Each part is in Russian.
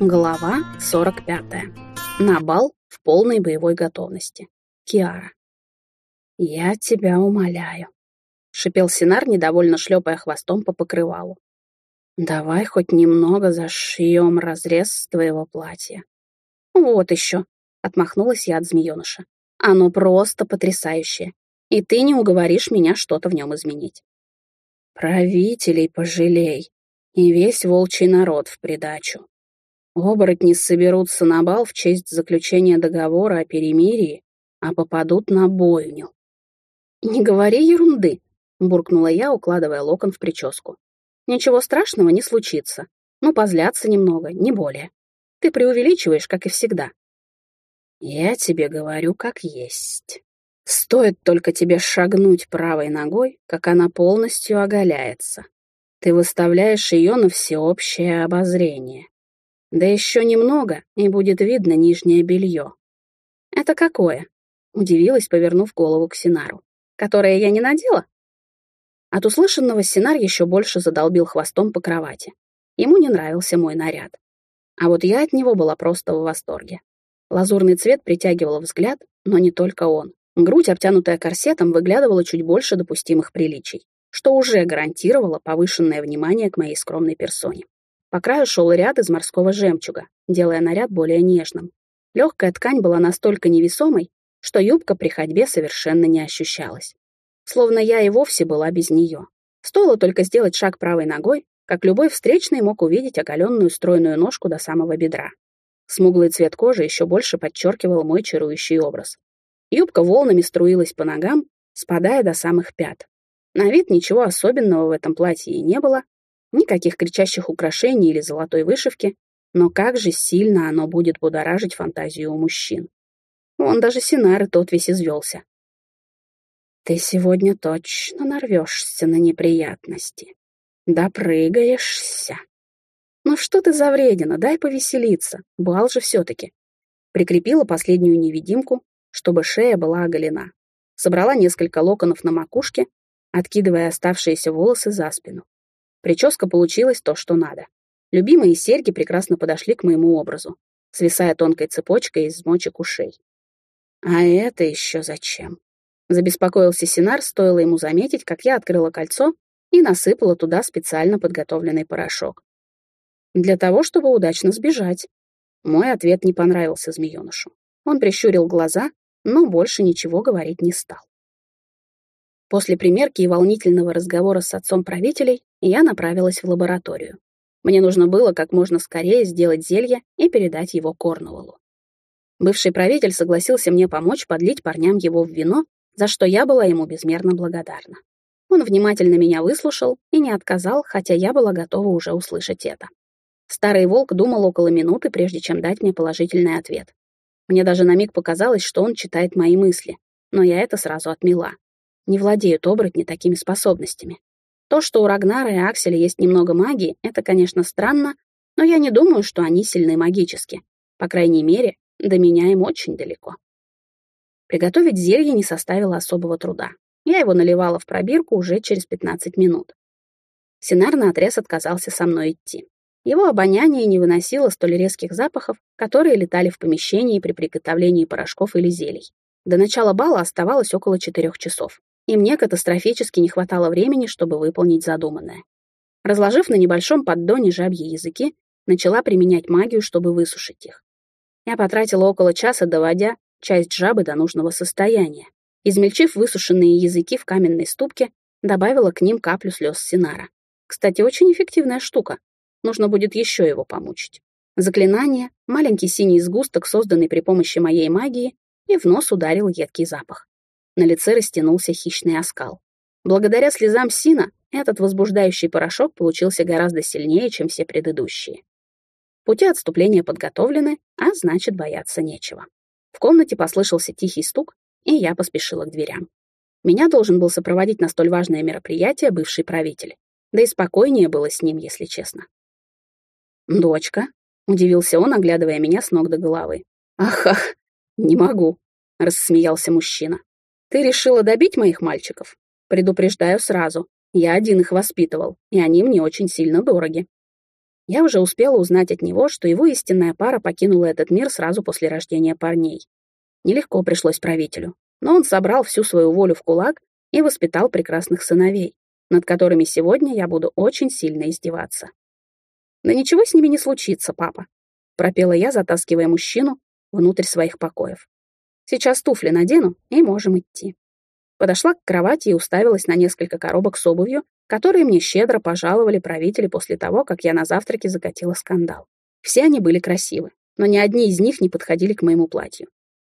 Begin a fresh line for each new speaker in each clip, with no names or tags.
Глава 45. На бал в полной боевой готовности. Киара. «Я тебя умоляю», — шипел Синар, недовольно шлепая хвостом по покрывалу. «Давай хоть немного зашьем разрез твоего платья». «Вот еще», — отмахнулась я от змееныша. «Оно просто потрясающее, и ты не уговоришь меня что-то в нем изменить». «Правителей пожалей», и весь волчий народ в придачу. Оборотни соберутся на бал в честь заключения договора о перемирии, а попадут на бойню. «Не говори ерунды», — буркнула я, укладывая локон в прическу. «Ничего страшного не случится. Ну, позляться немного, не более. Ты преувеличиваешь, как и всегда». «Я тебе говорю, как есть. Стоит только тебе шагнуть правой ногой, как она полностью оголяется. Ты выставляешь ее на всеобщее обозрение. Да еще немного, и будет видно нижнее белье. Это какое? Удивилась, повернув голову к Синару. Которое я не надела? От услышанного Синар еще больше задолбил хвостом по кровати. Ему не нравился мой наряд. А вот я от него была просто в восторге. Лазурный цвет притягивал взгляд, но не только он. Грудь, обтянутая корсетом, выглядывала чуть больше допустимых приличий что уже гарантировало повышенное внимание к моей скромной персоне. По краю шел ряд из морского жемчуга, делая наряд более нежным. Легкая ткань была настолько невесомой, что юбка при ходьбе совершенно не ощущалась. Словно я и вовсе была без нее. Стоило только сделать шаг правой ногой, как любой встречный мог увидеть оголенную стройную ножку до самого бедра. Смуглый цвет кожи еще больше подчеркивал мой чарующий образ. Юбка волнами струилась по ногам, спадая до самых пят. На вид ничего особенного в этом платье и не было, никаких кричащих украшений или золотой вышивки, но как же сильно оно будет будоражить фантазию у мужчин. Он даже Синар и тот весь извелся. «Ты сегодня точно нарвешься на неприятности. Допрыгаешься. Ну что ты за вредина, дай повеселиться, бал же все-таки». Прикрепила последнюю невидимку, чтобы шея была оголена. Собрала несколько локонов на макушке откидывая оставшиеся волосы за спину. Прическа получилась то, что надо. Любимые серьги прекрасно подошли к моему образу, свисая тонкой цепочкой из мочек ушей. «А это еще зачем?» Забеспокоился Синар, стоило ему заметить, как я открыла кольцо и насыпала туда специально подготовленный порошок. Для того, чтобы удачно сбежать. Мой ответ не понравился змеенышу. Он прищурил глаза, но больше ничего говорить не стал. После примерки и волнительного разговора с отцом правителей я направилась в лабораторию. Мне нужно было как можно скорее сделать зелье и передать его Корнуоллу. Бывший правитель согласился мне помочь подлить парням его в вино, за что я была ему безмерно благодарна. Он внимательно меня выслушал и не отказал, хотя я была готова уже услышать это. Старый волк думал около минуты, прежде чем дать мне положительный ответ. Мне даже на миг показалось, что он читает мои мысли, но я это сразу отмела не владеют оборотни такими способностями. То, что у Рагнара и Акселя есть немного магии, это, конечно, странно, но я не думаю, что они сильны магически. По крайней мере, до меня им очень далеко. Приготовить зелье не составило особого труда. Я его наливала в пробирку уже через 15 минут. Синар наотрез отказался со мной идти. Его обоняние не выносило столь резких запахов, которые летали в помещении при приготовлении порошков или зелий. До начала бала оставалось около четырех часов и мне катастрофически не хватало времени, чтобы выполнить задуманное. Разложив на небольшом поддоне жабьи языки, начала применять магию, чтобы высушить их. Я потратила около часа, доводя часть жабы до нужного состояния. Измельчив высушенные языки в каменной ступке, добавила к ним каплю слез Синара. Кстати, очень эффективная штука. Нужно будет еще его помучить. Заклинание, маленький синий сгусток, созданный при помощи моей магии, и в нос ударил едкий запах. На лице растянулся хищный оскал. Благодаря слезам Сина этот возбуждающий порошок получился гораздо сильнее, чем все предыдущие. Пути отступления подготовлены, а значит, бояться нечего. В комнате послышался тихий стук, и я поспешила к дверям. Меня должен был сопроводить на столь важное мероприятие бывший правитель. Да и спокойнее было с ним, если честно. «Дочка?» — удивился он, оглядывая меня с ног до головы. «Ах, ах, не могу», — рассмеялся мужчина. Ты решила добить моих мальчиков? Предупреждаю сразу. Я один их воспитывал, и они мне очень сильно дороги. Я уже успела узнать от него, что его истинная пара покинула этот мир сразу после рождения парней. Нелегко пришлось правителю, но он собрал всю свою волю в кулак и воспитал прекрасных сыновей, над которыми сегодня я буду очень сильно издеваться. «Да ничего с ними не случится, папа», — пропела я, затаскивая мужчину внутрь своих покоев. «Сейчас туфли надену, и можем идти». Подошла к кровати и уставилась на несколько коробок с обувью, которые мне щедро пожаловали правители после того, как я на завтраке закатила скандал. Все они были красивы, но ни одни из них не подходили к моему платью.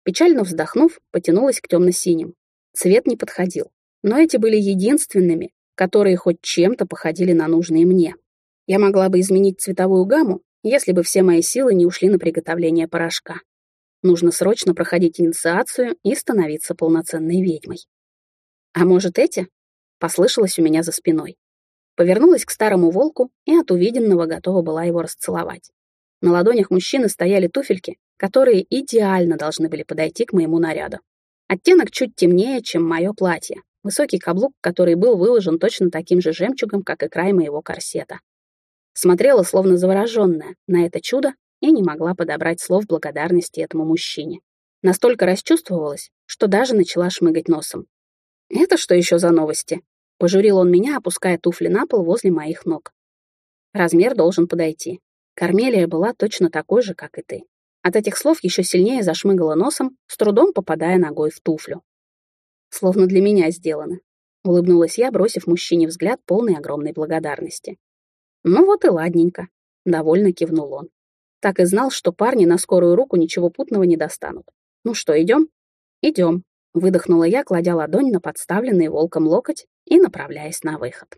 Печально вздохнув, потянулась к темно-синим. Цвет не подходил, но эти были единственными, которые хоть чем-то походили на нужные мне. Я могла бы изменить цветовую гамму, если бы все мои силы не ушли на приготовление порошка. Нужно срочно проходить инициацию и становиться полноценной ведьмой. А может, эти? Послышалось у меня за спиной. Повернулась к старому волку и от увиденного готова была его расцеловать. На ладонях мужчины стояли туфельки, которые идеально должны были подойти к моему наряду. Оттенок чуть темнее, чем мое платье. Высокий каблук, который был выложен точно таким же жемчугом, как и край моего корсета. Смотрела, словно завороженная, на это чудо и не могла подобрать слов благодарности этому мужчине. Настолько расчувствовалась, что даже начала шмыгать носом. «Это что еще за новости?» Пожурил он меня, опуская туфли на пол возле моих ног. Размер должен подойти. Кармелия была точно такой же, как и ты. От этих слов еще сильнее зашмыгала носом, с трудом попадая ногой в туфлю. Словно для меня сделано. Улыбнулась я, бросив мужчине взгляд полный огромной благодарности. Ну вот и ладненько. Довольно кивнул он. Так и знал, что парни на скорую руку ничего путного не достанут. Ну что, идем? Идем. Выдохнула я, кладя ладонь на подставленный волком локоть и направляясь на выход.